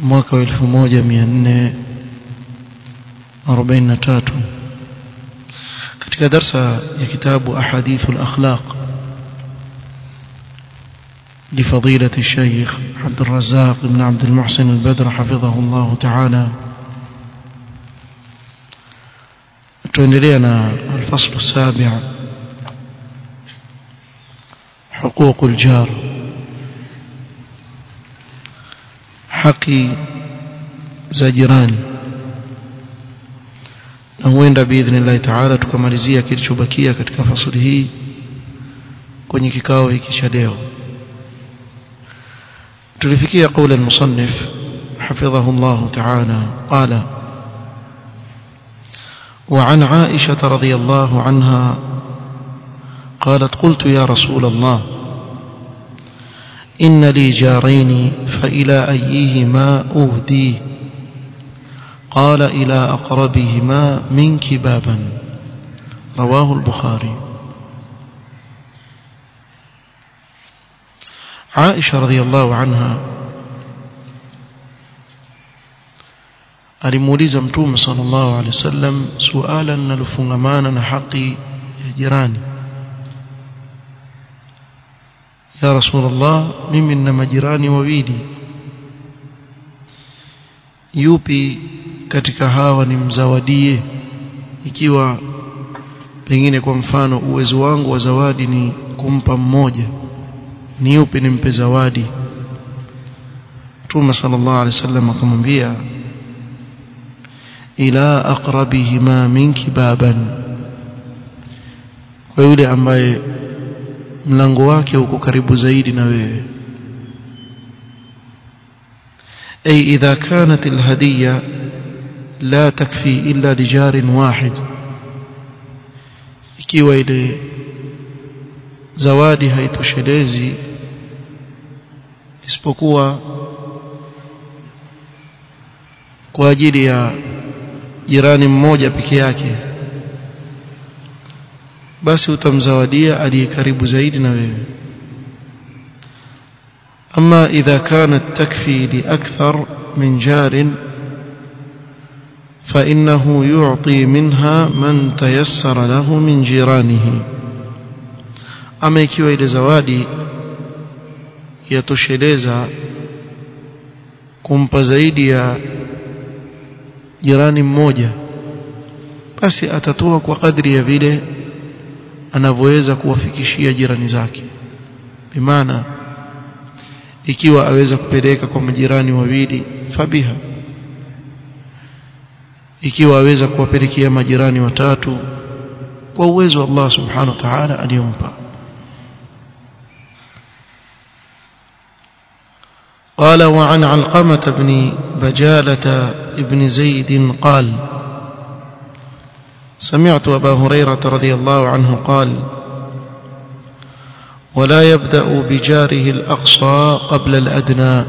mwaka wa elfu moja mia nne arobaini na tatu. Katika darsa ya kitabu ahadithu lakhlaq لفضيلة الشيخ عبد الرزاق بن عبد المحسن البدر حفظه الله تعالى. تندلينا الفصل السابع. حقوق الجار. Haki za jirani na huenda biidhnillahi taala tukamalizia kilichobakia katika fasuli hii kwenye kikao hiki cha leo tulifikia qaula almusannif حفظه الله تعالى قال وعن عائشة رضي الله عنها قالت قلت يا رسول الله إن لي جارين فإلى أيهما أهدي قال إلى أقربهما منك بابا رواه البخاري عائشة رضي الله عنها alimuuliza mtume sallallahu alaihi wasallam suala linalofungamana na haki ya jirani ya rasulullah mimi nina majirani wawili. Yupi katika hawa ni mzawadie? Ikiwa pengine kwa mfano uwezo wangu wa zawadi ni kumpa mmoja ni yupi nimpe zawadi? Mtume sallallahu alaihi wasallam akamwambia ila aqrabihima minki baban kwa yule ambaye mlango wake uko karibu zaidi na wewe أي إذا كانت الهدية لا تكفي إلا لجار واحد ikiwa ile zawadi haitoshelezi isipokuwa kwa ajili ya jirani mmoja peke yake basi utamzawadia aliye karibu zaidi na wewe أما إذا كانت تكفي لأكثر من جار فإنه يعطي منها من تيسر له من جيرانه أما ikiwa ile zawadi yatosheleza kumpa zaidi ya jirani mmoja basi atatoa kwa kadri ya vile anavyoweza kuwafikishia jirani zake bimaana ikiwa aweza kupeleka kwa majirani wawili fabiha ikiwa aweza kuwapelekea majirani watatu kwa uwezo wa Allah subhanahu wa ta'ala aliyompa قال وعن علقمة بن بجالة بن زيد قال سمعت أبا هريرة رضي الله عنه قال ولا يبدأ بجاره الأقصى قبل الأدنى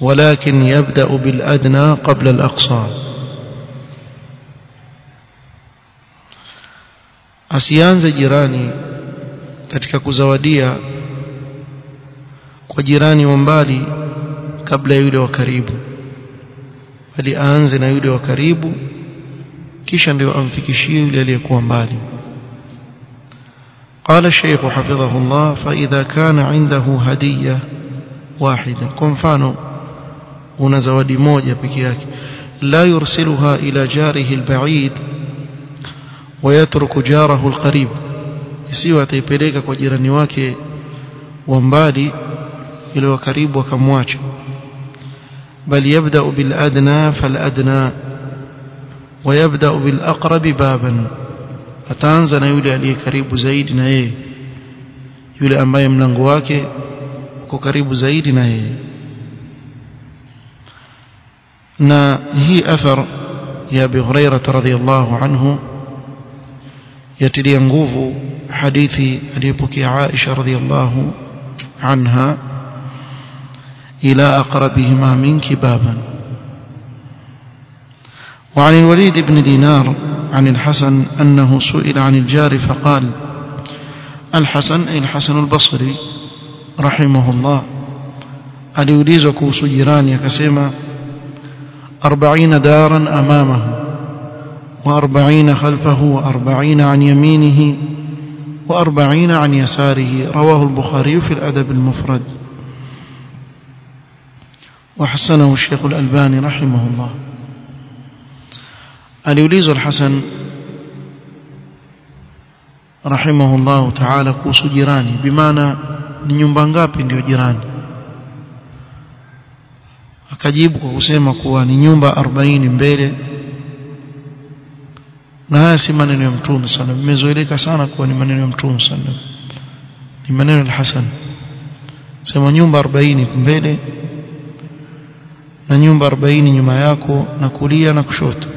ولكن يبدأ بالأدنى قبل الأقصى. أسيانز جيراني katika kuzawadia kwa ومبالي قبل mbali kabla ya yule wa karibu kisha ndio amfikishie yule aliyekuwa mbali قال الشيخ حفظه الله فإذا كان عنده هدية واحدة كم فانو هنا زوادي موجة بكياك لا يرسلها إلى جاره البعيد ويترك جاره القريب isiwa ataipeleka kwa jirani wake wa mbali ile wa karibu akamwacha bal yabda bil adna fal adna bil aqrab baban ataanza na yule aliye karibu zaidi na yeye yule ambaye mlango wake uko karibu zaidi na yeye na hii athar ya Abi Hurairah radhiyallahu anhu yatilia nguvu hadithi aliyopokea Aisha radhiyallahu anha ila aqrabihima minki baban وعن الوليد بن دينار عن الحسن أنه سئل عن الجار فقال الحسن أي الحسن البصري رحمه الله أليوليزك سجران يكسيما أربعين دارا أمامه وأربعين خلفه وأربعين عن يمينه وأربعين عن يساره رواه البخاري في الأدب المفرد. وحسنه الشيخ الألباني رحمه الله. Aliulizwa al-Hasan rahimahullahu ta'ala kuhusu jirani. Bimaana ni nyumba ngapi ndio jirani? Akajibu kwa kusema kuwa ni nyumba 40 mbele. Na haya si maneno ya mtume sana imezoeleka sana kuwa ni maneno ya mtume sana ni maneno al-Hasan sema nyumba 40 mbele na nyumba 40 nyuma yako na kulia na kushoto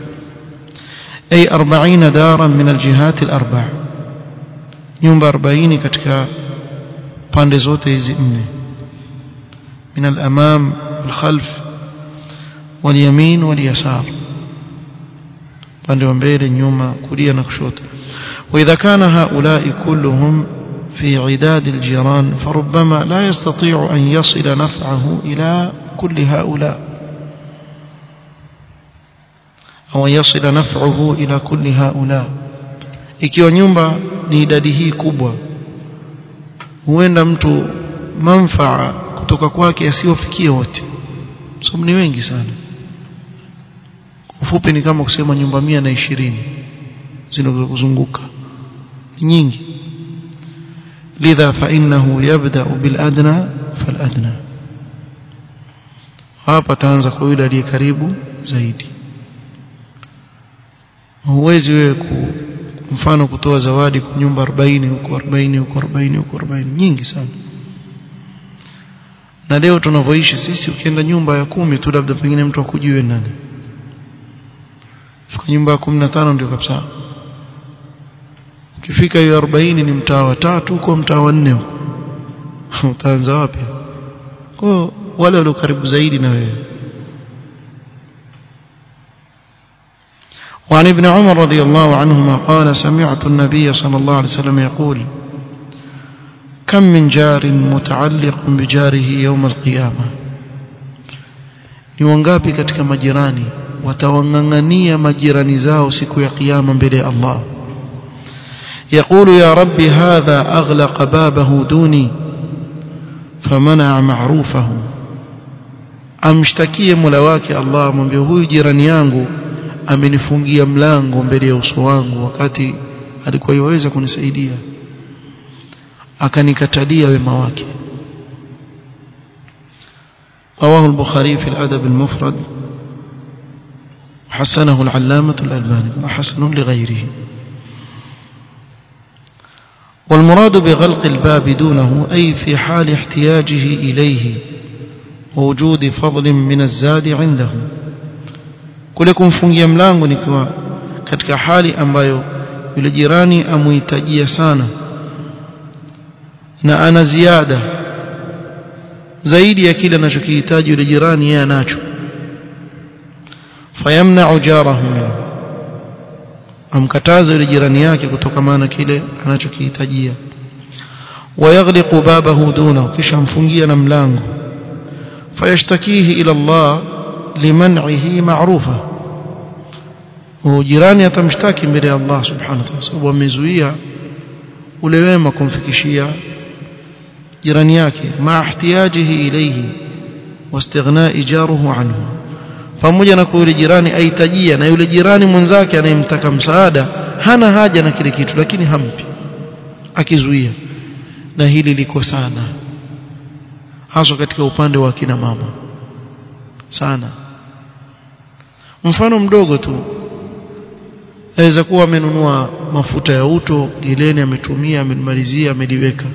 أي أربعين دارا من الجهات الأربع. nyumba 40 katika pande zote hizi nne من الأمام والخلف واليمين واليسار. وإذا كان هؤلاء كلهم في عداد الجيران فربما لا يستطيع أن يصل نفعه إلى كل هؤلاء. Au yasila naf'uhu ila kulli haula. Ikiwa nyumba ni idadi hii kubwa huenda mtu manfaa kutoka kwake asiyofikia wote. Sababu ni wengi sana. Ufupi ni kama kusema nyumba mia na ishirini zinazokuzunguka nyingi. Lidha fa innahu yabda bil adna fal adna. Hapa taanza kwa yule aliye karibu zaidi huwezi wewe ku mfano kutoa zawadi kwa nyumba 40 huko 40 huko 40 huko 40 nyingi sana. Na leo tunavyoishi sisi ukienda nyumba ya kumi tu labda pengine mtu akujue nani. Fika nyumba ya 15 ndio kabisa. Ukifika hiyo 40 ni mtaa wa tatu huko mtaa wa nne utaanza wapi? Kwa wale walio karibu zaidi na wewe وعن ابن عمر رضي الله عنهما قال سمعت النبي صلى الله عليه وسلم يقول كم من جار متعلق بجاره يوم القيامة؟ نوانقابي كتك مجراني وتوانغنغني مجراني زاو سكو قياما بلي الله يقول يا ربي هذا أغلق بابه دوني فمنع معروفه أمشتكي ملواك الله من بهو جيرانيانغو amenifungia mlango mbele ya uso wangu wakati alikuwa yaweza kunisaidia. Akanikatalia wema wake. رواه البخاري في الأدب المفرد حسنه العلامة الألباني وحسن لغيره والمراد بغلق الباب دونه أي في حال احتياجه إليه ووجود فضل من الزاد عنده kule kumfungia mlango nikiwa katika hali ambayo yule jirani amuhitajia sana. Na ana ziada zaidi ya kile anachokihitaji yule jirani yeye anacho. Fayamna'u jarahu minhu amkataza yule jirani yake kutokamana kile anachokihitajia. Wayaghliqu babahu dunahu kisha amfungia na mlango. Fayashtakihi ila Allah liman'ihi ma'rufa. Jirani atamshtaki mbele ya Allah subhanahu wa ta'ala sababu amezuia ule wema kumfikishia jirani yake ma ihtiyajihi ilayhi wastighna ijaruhu anhu. Pamoja na yule jirani aitajia na yule jirani mwenzake anayemtaka msaada hana haja na kile kitu lakini hampi akizuia. Na hili liko sana haswa katika upande wa kina mama. Sana mfano mdogo tu. Aweza kuwa amenunua mafuta ya uto gileni ametumia amemalizia ameliweka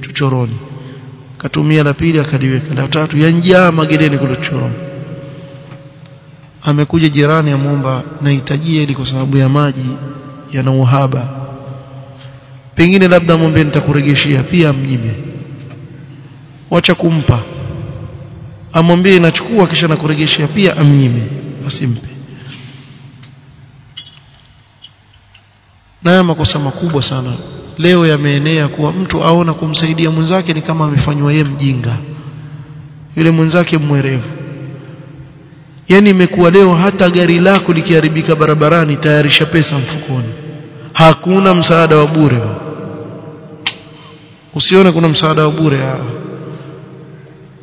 chochoroni. Katumia la pili akaliweka la tatu yanjaa mageleni kule chochoroni. Amekuja jirani amwomba nahitajia ili kwa sababu ya maji yana uhaba. Pengine labda mwombe nitakuregeshia pia mjibe wacha kumpa. Amwambie nachukua kisha nakuregeshia pia amnyime asimpe nayo makosa makubwa sana. Leo yameenea kuwa mtu aona kumsaidia mwenzake ni kama amefanywa ye mjinga. Yule mwenzake mwerevu. Yani imekuwa leo hata gari lako likiharibika barabarani tayarisha pesa mfukoni. Hakuna msaada wa bure. Usione kuna msaada wa bure.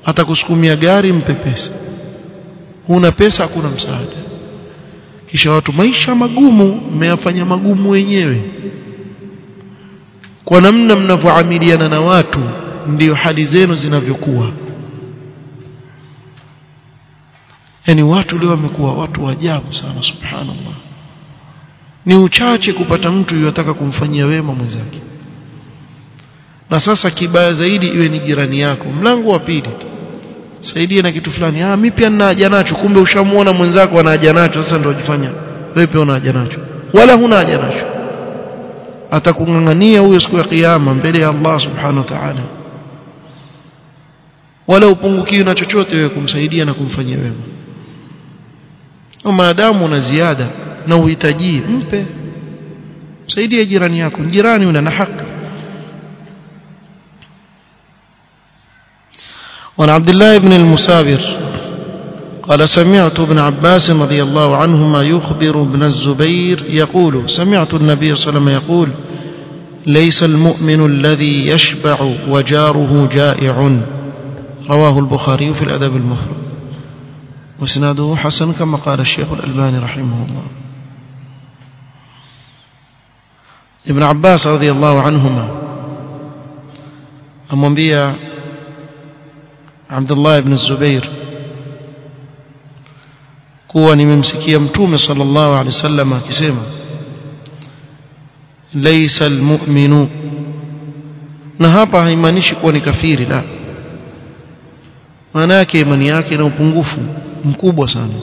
Hata kusukumia gari mpe pesa. Huna pesa hakuna msaada kisha watu maisha magumu mmeyafanya magumu wenyewe. Kwa namna mnavyoamiliana na watu ndiyo hali zenu zinavyokuwa. Yani watu leo wamekuwa watu wa ajabu sana subhanallah. Ni uchache kupata mtu yotaka kumfanyia wema mwenzake. Na sasa kibaya zaidi iwe ni jirani yako. Mlango wa pili tu saidie na kitu fulani. Ah mimi pia nina haja nacho. Kumbe ushamuona mwenzako ana haja nacho. Sasa ndio ujifanya wewe pia una haja nacho. Wala huna haja nacho. Atakungangania huyo siku ya kiyama mbele ya Allah subhanahu wa ta'ala. Wala upungukiwi na chochote wewe kumsaidia na kumfanyia wema. Maadamu una ziada na uhitaji mpe. Msaidie jirani yako. Jirani una na haki وعن عبد الله بن المسابر قال سمعت ابن عباس رضي الله عنهما يخبر ابن الزبير يقول سمعت النبي صلى الله عليه وسلم يقول ليس المؤمن الذي يشبع وجاره جائع. رواه البخاري في الأدب المفرد. وسناده حسن كما قال الشيخ الألباني رحمه الله. ابن عباس رضي الله عنهما أمwambia Abdullah ibn Zubair kuwa nimemsikia mtume sallallahu alaihi wasallam akisema laysa almu'minu na hapa haimaanishi kuwa ni kafiri la. Maana yake imani yake ina upungufu mkubwa sana.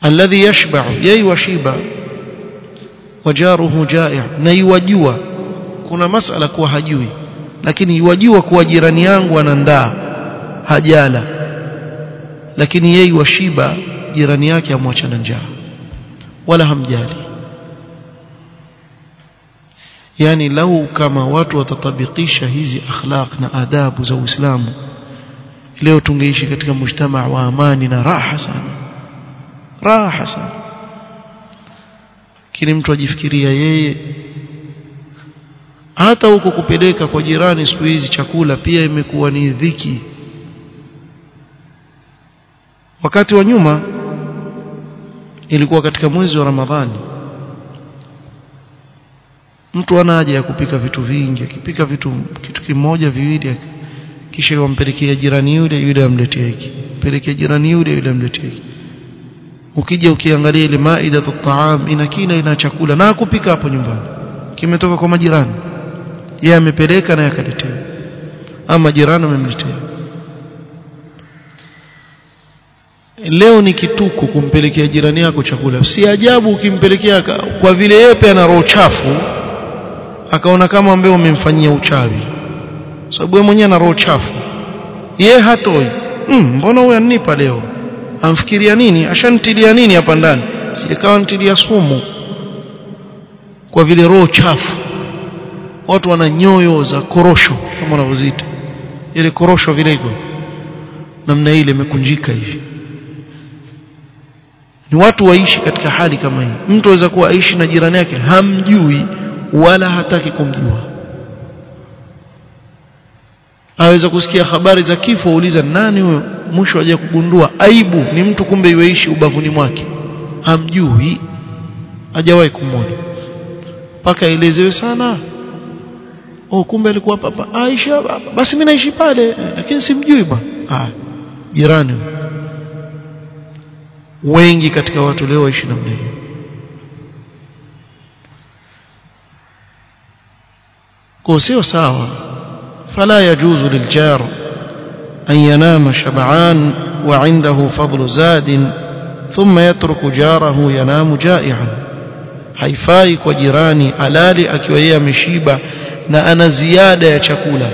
Alladhi yashba'u yai washiba wajaruhu ja'i na iwajua. Kuna masala kuwa hajui lakini iwajua kuwa jirani yangu anandaa hajala. Lakini yeye washiba jirani yake amwacha na njaa. Wala hamjali. Yani lau kama watu watatabikisha hizi akhlaq na adabu za Uislamu leo tungeishi katika mshtama wa amani na raha sana. Raha sana. Kile mtu ajifikiria yeye hata huko kupeleka kwa jirani siku hizi chakula pia imekuwa ni dhiki. Wakati wa nyuma ilikuwa katika mwezi wa Ramadhani. Mtu ana haja ya kupika vitu vingi. Akipika vitu kitu kimoja viwili kisha wampelekea jirani yule yule amletea hiki. Pelekea jirani yule yule amletea hiki. Ukija ukiangalia ile maida taam ina kina ina chakula. Na kupika hapo nyumbani. Kimetoka kwa majirani yeye amepeleka na yakaletea ama jirani amemletea leo ni kituko kumpelekea jirani yako chakula. Si ajabu ukimpelekea kwa vile yeye pia ana roho chafu akaona kama ambaye umemfanyia uchawi. Sababu yeye mwenyewe ana roho chafu. Yeye hatoi. Mm, mbona huyu annipa leo? Amfikiria nini? Ashantilia nini hapa ndani? Sikawa ntilia sumu. Kwa vile roho chafu watu wana nyoyo za korosho kama wanavyoziita. Ile korosho vile hivyo namna ile imekunjika hivi. Ni watu waishi katika hali kama hii. Mtu aweza kuwa aishi na jirani yake hamjui wala hataki kumjua. Aweza kusikia habari za kifo uliza nani huyo? Mwisho aje kugundua aibu ni mtu kumbe yuishi ubavuni mwake. Hamjui. Hajawahi kumwona. Mpaka elezewe sana oh kumbe alikuwa papa. Ah, Aisha basi mimi naishi pale. Eh, lakini simjui bwana. Ah jirani. Wengi katika watu leo waishi namna hiyo. Kwa sio sawa. Fala yajuzu liljar an yanama shab'an wa indahu fadlu zadin thumma yatruku jarahu yanamu ja'ian. Haifai kwa jirani alali akiwa yeye ameshiba na ana ziada ya chakula.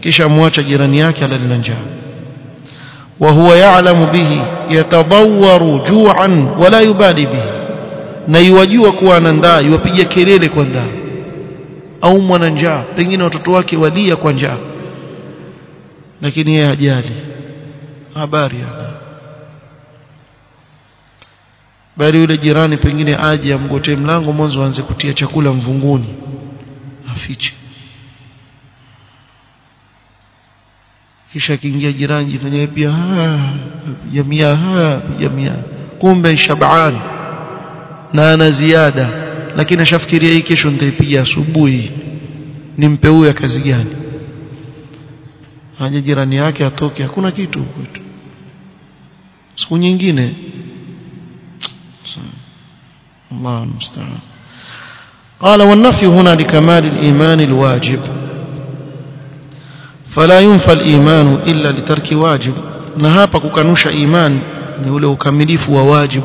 Kisha mwacha jirani yake alali na njaa. Wa huwa ya'lamu bihi yatadawwaru ju'an wala yubali bihi. Na yuwajua kuwa ana ndaa yuwapiga kelele kwa ndaa. Au mwana njaa pengine watoto wake walia kwa njaa. Lakini yeye hajali. Habari ana bali yule jirani pengine aje amgotee mlango mwanzo aanze kutia chakula mvunguni afiche kisha akiingia jirani jifanya pia ah, jamia ah, jamia kumbe shaban na ana ziada. Lakini ashafikiria hii kesho nitaipiga asubuhi. Nimpe huyu kazi gani? Aje jirani yake atoke. Hakuna kitu kwetu. Siku nyingine. Allah musta'an. قال والنفي هنا لكمال الإيمان الواجب. فلا ينفى الإيمان إلا لترك واجب. نهابا كوكانوش إيمان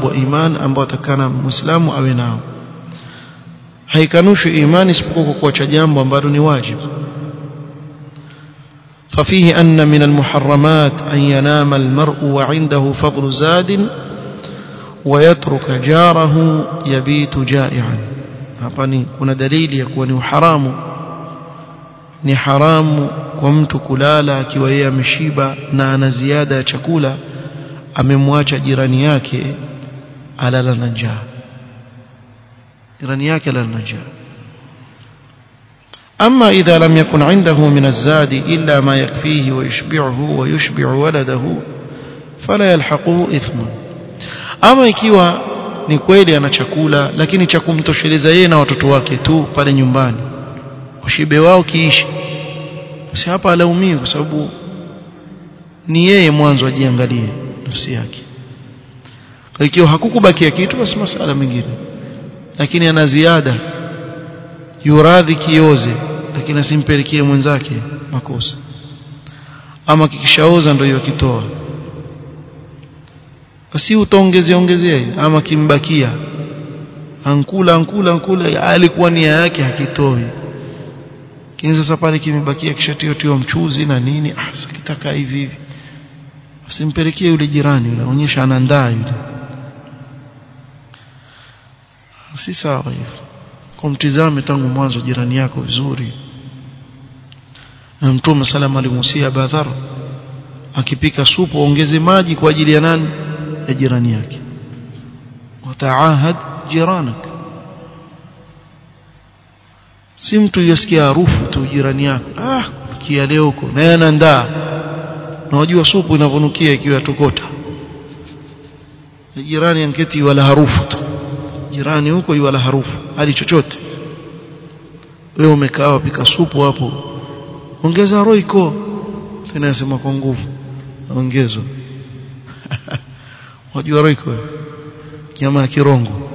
wa iman ambao atakana muislamu awe nao haikanushi imani isipokuwa kwa kuacha jambo ambalo ni wajibu ففيه أن من المحرمات أن ينام المرء وعنده فضل زاد ويترك جاره يبيت جائعا. Hapa ni kuna dalili ya kuwa ni haramu ni haramu kwa mtu kulala akiwa yeye ameshiba na ana ziada ya chakula amemwacha jirani yake alala na njaa jirani yake alala na njaa أما إذا لم يكن عنده من الزاد إلا ما يكفيه ويشبعه ويشبع ولده فلا يلحقه إثم أما ikiwa ni kweli ana chakula lakini cha kumtosheleza yeye na watoto wake tu pale nyumbani. Washibe wao kiishi. Si hapa alaumii kwa sababu ni yeye mwanzo ajiangalie nafsi yake. Ikiwa hakukubakia kitu basi masala mengine. Lakini ana ziada. Yuradhi kioze lakini asimpelekee mwenzake makosa. Ama kikishaoza ndio yakitoa basi utaongezea ongezea ama kimbakia. Ankula ankula ankula alikuwa nia yake hakitoi. Kinza sasa pale kimebakia kishatio tio mchuzi na nini? Ah sikitaka hivi hivi. Usimpelekee yule jirani yule onyesha anandaa yule. Si sawa hivyo kumtizame tangu mwanzo jirani yako vizuri. Na mtume salama alimusia badhar akipika supu ongeze maji kwa ajili ya nani ya jirani yake. Wataahad jiranak. Si mtu yasikia harufu tu jirani yako. Ah kia leo huko naye anaandaa na supu inavunukia ikiwa tokota jirani anketi wala harufu tu. Jirani huko wala harufu hali chochote. Wewe umekaa wapika supu hapo? Ongeza roiko. Tena yasema kwa nguvu. Ongezo wajua roiko nyama ya kirongo.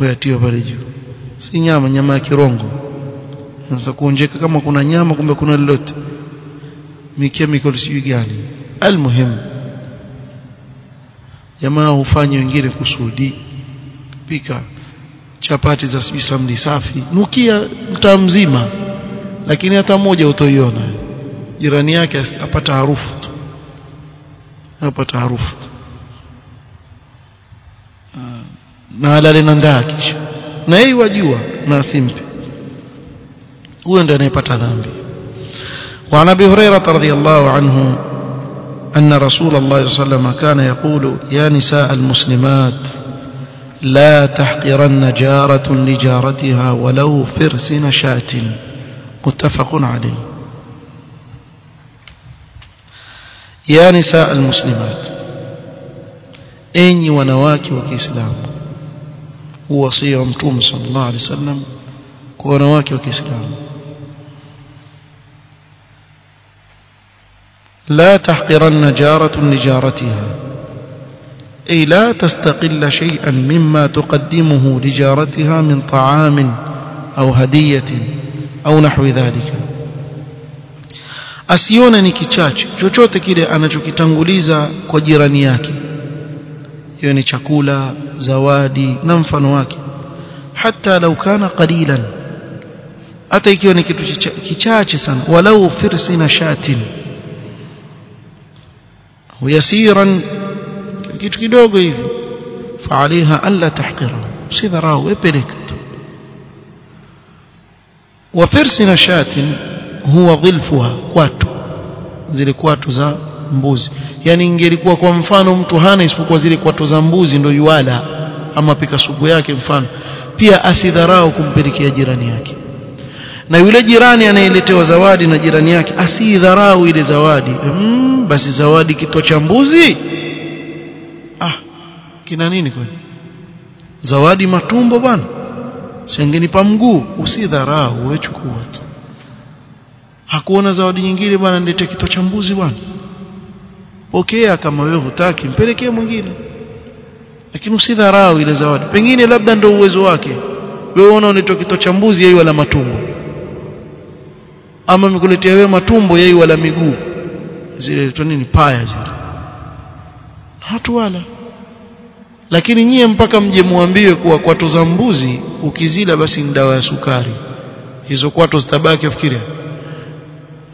Wewe atio pale juu. Si nyama nyama ya kirongo. Sasa kuonjeka kama kuna nyama kumbe kuna lolote. Chemical sijui gani. Almuhim jamaa hufanye wengine kusudi. Pika. Chapati za sijui samli safi. Nukia mtaa mzima. Lakini hata moja utoiona jirani yake apata harufu tu. Apata harufu na alale na ndaa kisha na yeye wajua na asimpe huyo ndiye anayepata dhambi. وعن ابي هريره رضي الله عنه ان رسول الله صلى الله عليه وسلم كان يقول يا نساء المسلمات لا تحقرن جارة لجارتها ولو فرس نشاة متفق عليه يا نساء المسلمات أين ونواك هو وصية متوم صلى الله عليه وسلم ونواك وكإسلام لا تحقرن جارة لجارتها. أي لا تستقل شيئا مما تقدمه لجارتها من طعام أو هدية أو نحو ذلك. chochote kile anachokitanguliza kwa jirani yake hiyo ni chakula زوادي نمفن واكي حتى لو كان قليلا حتى يكون كتاجسا ولو فرس نشات ويسيرا فعليها ألا تحقره سيبرا وبلك وفرس نشات هو ظلفها كواتو زي كواتو mbuzi. Yani ingelikuwa kwa mfano mtu hana isipokuwa zile kwato za mbuzi ndio yuala ama pika supu yake mfano. Pia asidharau kumpelekea jirani yake. Na yule jirani anayeletewa zawadi na jirani yake asidharau ile zawadi. Mm, basi zawadi kitwa cha mbuzi? Ah kina nini kwani zawadi matumbo bwana. Sengeni pa mguu usidharau wechukua chukua tu. Hakuona zawadi nyingine bwana nilete kitwa cha mbuzi bwana pokea kama wewe hutaki mpelekee mwingine. Lakini usidharau ile zawadi. Pengine labda ndio uwezo wake. Wewe unaona unitokito cha mbuzi yeye wala matumbo. Ama mikuletea wewe matumbo yeye wala miguu. Zile nini paya zile. Hatu wala. Lakini nyie mpaka mje muambiwe kuwa kwato za mbuzi ukizila basi ni dawa ya sukari. Hizo kwato zitabaki afikiria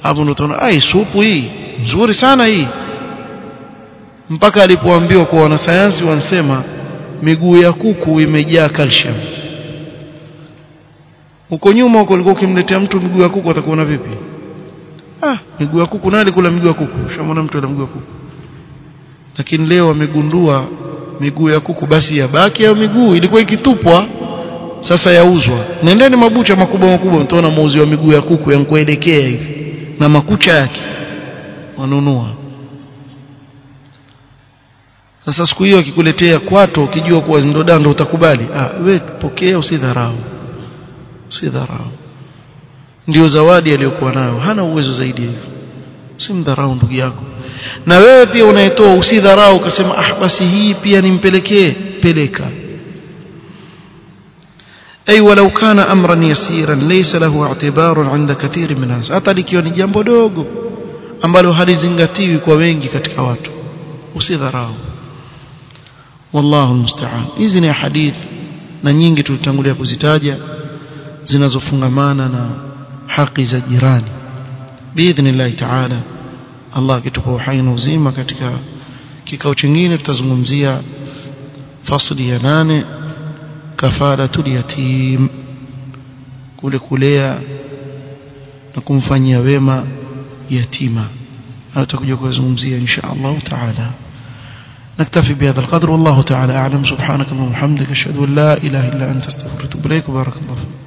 hapo ndo tunaona ai supu hii. Nzuri sana hii mpaka alipoambiwa kwa wanasayansi wansema miguu ya kuku imejaa calcium. Huko nyuma huko ulikuwa ukimletea mtu miguu ya kuku atakuona vipi? Ah miguu ya kuku nani kula miguu ya kuku? Shamona mtu ana miguu ya kuku. Lakini leo wamegundua miguu ya kuku basi yabaki au miguu ilikuwa ikitupwa sasa yauzwa. Nendeni mabucha makubwa makubwa mtaona muuzi wa miguu ya kuku yankuelekea hivi na makucha yake. Wanunua sasa siku hiyo akikuletea kwato ukijua kuwa zindodando utakubali. Ah wewe pokea usidharau. Usidharau. Ndio zawadi aliyokuwa nayo. Hana uwezo zaidi hivyo. Simdharau ndugu yako. Na wewe pia unayetoa usidharau ukasema ah basi hii pia nimpelekee. Peleka. Ay walau kana amran yasiran laysa lahu i'tibarun 'inda kathiri min nas hata likiwa ni jambo dogo ambalo halizingatiwi kwa wengi katika watu. Usidharau wallahu almusta'an. Hizi ni hadith na nyingi tulitangulia kuzitaja zinazofungamana na haki za jirani. Biidhnillah ta'ala Allah akitupa uhai na uzima katika kikao chingine tutazungumzia fasli ya nane kafaratul yatim kule kulea na kumfanyia wema yatima. Tutakuja kuzungumzia insha Allah taala نكتفي بهذا القدر والله تعالى أعلم. سبحانك اللهم وبحمدك أشهد أن لا إله إلا أنت أستغفرك وأتوب إليك. وبارك الله